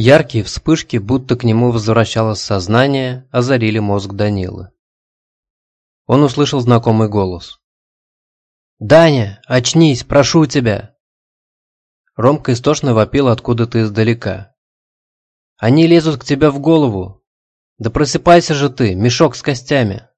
Яркие вспышки, будто к нему возвращалось сознание, озарили мозг Данилы. Он услышал знакомый голос. «Даня, очнись, прошу тебя!» Ромка истошно вопил откуда-то издалека. «Они лезут к тебе в голову! Да просыпайся же ты, мешок с костями!»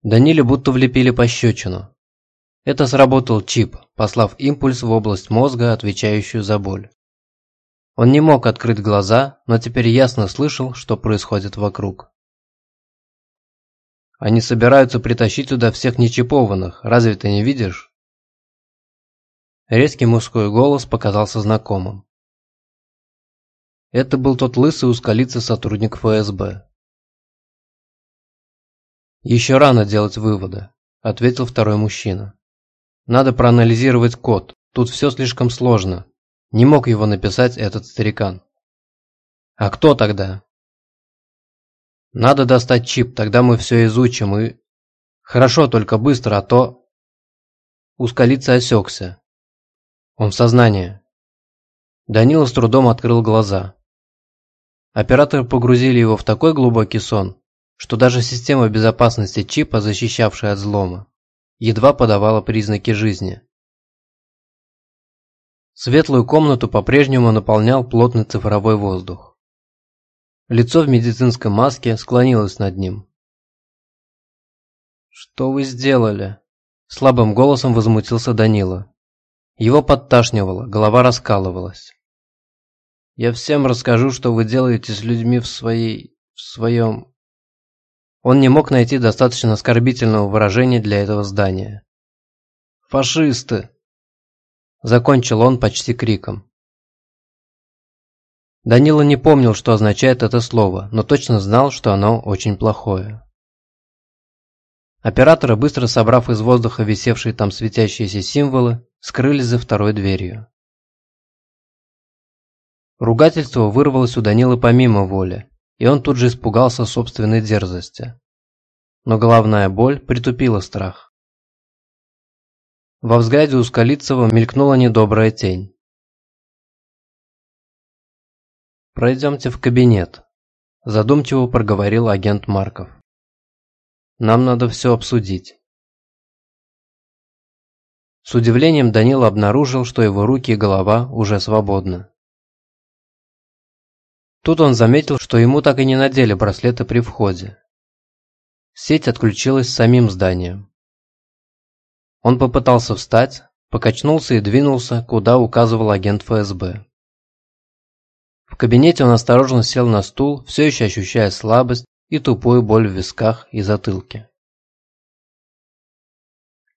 Даниле будто влепили пощечину. Это сработал чип, послав импульс в область мозга, отвечающую за боль. Он не мог открыть глаза, но теперь ясно слышал, что происходит вокруг. Они собираются притащить туда всех нечипованных, разве ты не видишь? Резкий мужской голос показался знакомым. Это был тот лысый узколицый сотрудник ФСБ. «Еще рано делать выводы», – ответил второй мужчина. «Надо проанализировать код. Тут все слишком сложно. Не мог его написать этот старикан». «А кто тогда?» «Надо достать чип, тогда мы все изучим и...» «Хорошо, только быстро, а то...» Ускалица осекся. Он в сознании. Данила с трудом открыл глаза. Операторы погрузили его в такой глубокий сон, что даже система безопасности чипа, защищавшая от взлома, едва подавала признаки жизни. Светлую комнату по-прежнему наполнял плотный цифровой воздух. Лицо в медицинской маске склонилось над ним. «Что вы сделали?» Слабым голосом возмутился Данила. Его подташнивало, голова раскалывалась. «Я всем расскажу, что вы делаете с людьми в своей... в своем...» Он не мог найти достаточно оскорбительного выражения для этого здания. «Фашисты!» Закончил он почти криком. Данила не помнил, что означает это слово, но точно знал, что оно очень плохое. Операторы, быстро собрав из воздуха висевшие там светящиеся символы, скрылись за второй дверью. Ругательство вырвалось у Данилы помимо воли, и он тут же испугался собственной дерзости. Но головная боль притупила страх. Во взгляде у Скалицева мелькнула недобрая тень. «Пройдемте в кабинет», – задумчиво проговорил агент Марков. «Нам надо все обсудить». С удивлением Данил обнаружил, что его руки и голова уже свободны. Тут он заметил, что ему так и не надели браслеты при входе. Сеть отключилась самим зданием. Он попытался встать, покачнулся и двинулся, куда указывал агент ФСБ. В кабинете он осторожно сел на стул, все еще ощущая слабость и тупую боль в висках и затылке.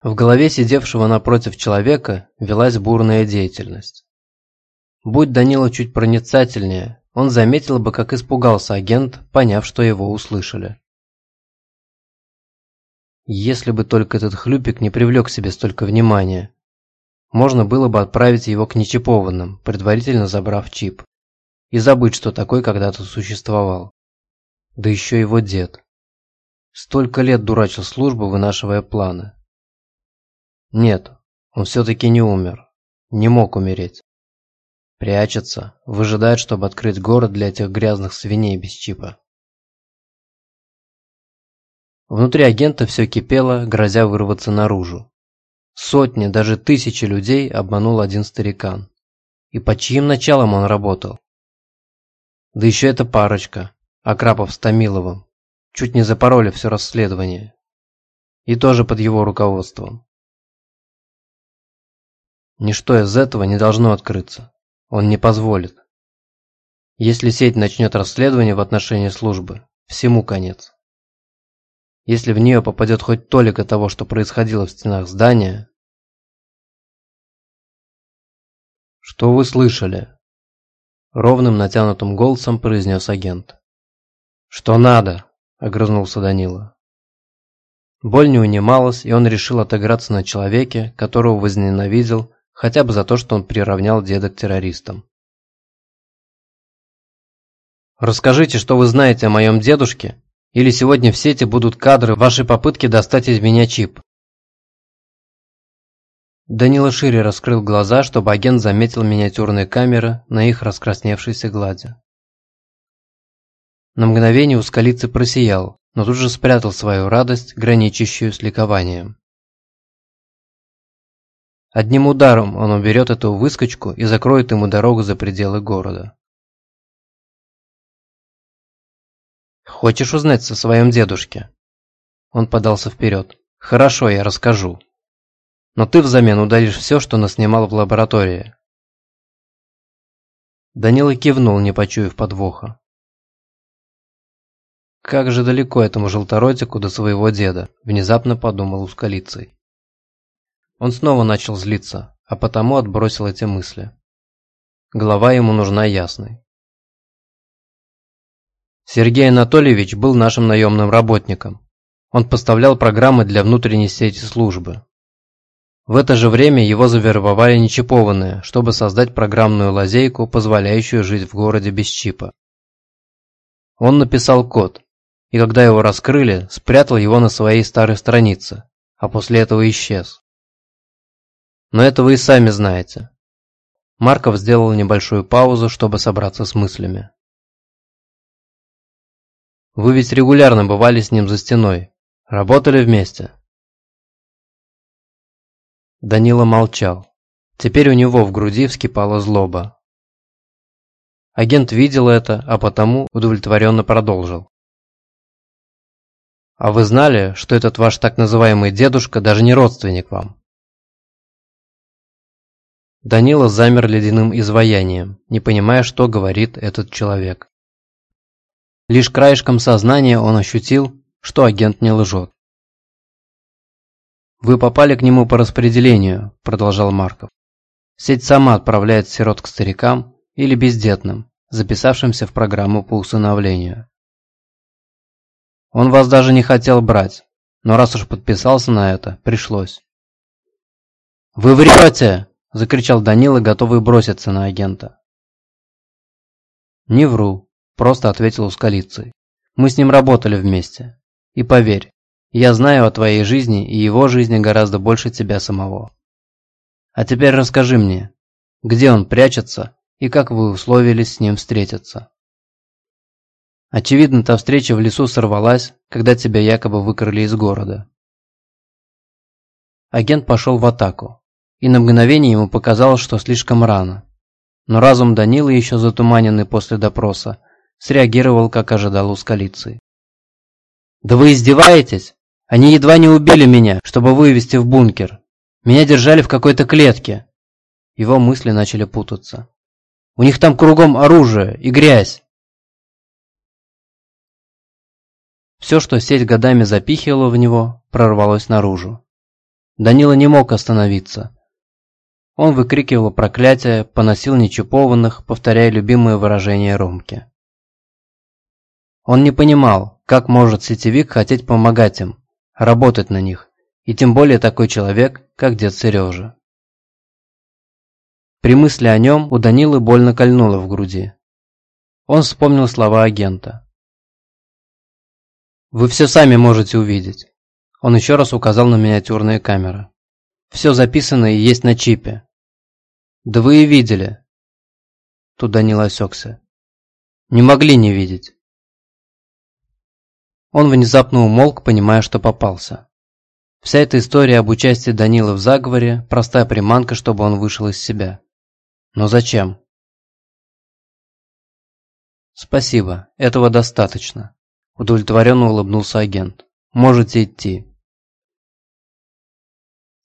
В голове сидевшего напротив человека велась бурная деятельность. Будь Данила чуть проницательнее, он заметил бы, как испугался агент, поняв, что его услышали. Если бы только этот хлюпик не привлек к себе столько внимания, можно было бы отправить его к нечипованным, предварительно забрав чип, и забыть, что такой когда-то существовал. Да еще его дед. Столько лет дурачил службу, вынашивая планы. Нет, он все-таки не умер. Не мог умереть. Прячется, выжидает, чтобы открыть город для этих грязных свиней без чипа. Внутри агента все кипело, грозя вырваться наружу. Сотни, даже тысячи людей обманул один старикан. И под чьим началом он работал? Да еще эта парочка, Акрапов с Томиловым, чуть не запороли все расследование. И тоже под его руководством. Ничто из этого не должно открыться. Он не позволит. Если сеть начнет расследование в отношении службы, всему конец. Если в нее попадет хоть толика того, что происходило в стенах здания... «Что вы слышали?» Ровным натянутым голосом произнес агент. «Что надо?» – огрызнулся Данила. Боль не унималась, и он решил отыграться на человеке, которого возненавидел хотя бы за то, что он приравнял деда к террористам. «Расскажите, что вы знаете о моем дедушке, или сегодня в сети будут кадры вашей попытки достать из меня чип». Данила шире раскрыл глаза, чтобы агент заметил миниатюрные камеры на их раскрасневшейся глади. На мгновение у скалицы просиял, но тут же спрятал свою радость, граничащую с ликованием. Одним ударом он уберет эту выскочку и закроет ему дорогу за пределы города. «Хочешь узнать со своем дедушке?» Он подался вперед. «Хорошо, я расскажу. Но ты взамен удалишь все, что наснимал в лаборатории». Данила кивнул, не почуяв подвоха. «Как же далеко этому желторотику до своего деда», – внезапно подумал ускалицей. Он снова начал злиться, а потому отбросил эти мысли. Голова ему нужна ясной. Сергей Анатольевич был нашим наемным работником. Он поставлял программы для внутренней сети службы. В это же время его завербовали нечипованные, чтобы создать программную лазейку, позволяющую жить в городе без чипа. Он написал код, и когда его раскрыли, спрятал его на своей старой странице, а после этого исчез. Но это вы и сами знаете. Марков сделал небольшую паузу, чтобы собраться с мыслями. Вы ведь регулярно бывали с ним за стеной. Работали вместе. Данила молчал. Теперь у него в груди вскипала злоба. Агент видел это, а потому удовлетворенно продолжил. «А вы знали, что этот ваш так называемый дедушка даже не родственник вам?» Данила замер ледяным изваянием, не понимая, что говорит этот человек. Лишь краешком сознания он ощутил, что агент не лжет. «Вы попали к нему по распределению», – продолжал Марков. «Сеть сама отправляет сирот к старикам или бездетным, записавшимся в программу по усыновлению. Он вас даже не хотел брать, но раз уж подписался на это, пришлось». «Вы врете!» – закричал Данила, готовый броситься на агента. «Не вру», – просто ответил ускалицей. «Мы с ним работали вместе. И поверь, я знаю о твоей жизни и его жизни гораздо больше тебя самого. А теперь расскажи мне, где он прячется и как вы условились с ним встретиться?» Очевидно, та встреча в лесу сорвалась, когда тебя якобы выкрали из города. Агент пошел в атаку и на мгновение ему показалось, что слишком рано. Но разум Данила, еще затуманенный после допроса, среагировал, как ожидал у скалицы. «Да вы издеваетесь? Они едва не убили меня, чтобы вывести в бункер. Меня держали в какой-то клетке». Его мысли начали путаться. «У них там кругом оружие и грязь». Все, что сеть годами запихивала в него, прорвалось наружу. Данила не мог остановиться. Он выкрикивал проклятия, поносил нечипованных, повторяя любимые выражения Ромки. Он не понимал, как может сетевик хотеть помогать им, работать на них, и тем более такой человек, как дед Сережа. При мысли о нем у Данилы больно кольнуло в груди. Он вспомнил слова агента. «Вы все сами можете увидеть». Он еще раз указал на миниатюрные камеры. Все записано и есть на чипе. Да вы и видели. Тут Данила осекся. Не могли не видеть. Он внезапно умолк, понимая, что попался. Вся эта история об участии Данила в заговоре – простая приманка, чтобы он вышел из себя. Но зачем? «Спасибо, этого достаточно», – удовлетворенно улыбнулся агент. «Можете идти».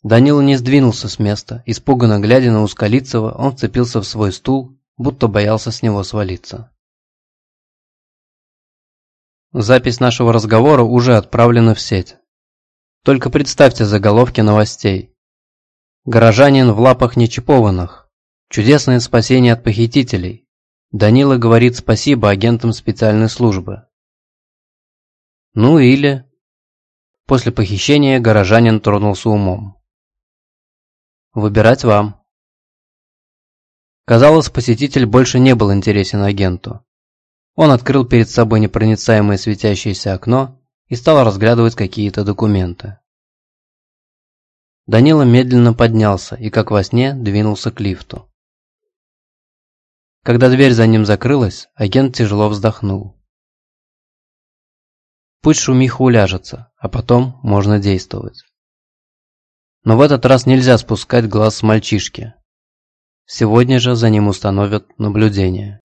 Данила не сдвинулся с места. Испуганно глядя на Ускалицева, он вцепился в свой стул, будто боялся с него свалиться. Запись нашего разговора уже отправлена в сеть. Только представьте заголовки новостей. Горожанин в лапах нечипованных. Чудесное спасение от похитителей. Данила говорит спасибо агентам специальной службы. Ну или... После похищения горожанин тронулся умом. Выбирать вам. Казалось, посетитель больше не был интересен агенту. Он открыл перед собой непроницаемое светящееся окно и стал разглядывать какие-то документы. Данила медленно поднялся и, как во сне, двинулся к лифту. Когда дверь за ним закрылась, агент тяжело вздохнул. Пусть шумиха уляжется, а потом можно действовать. Но в этот раз нельзя спускать глаз с мальчишки. Сегодня же за ним установят наблюдение.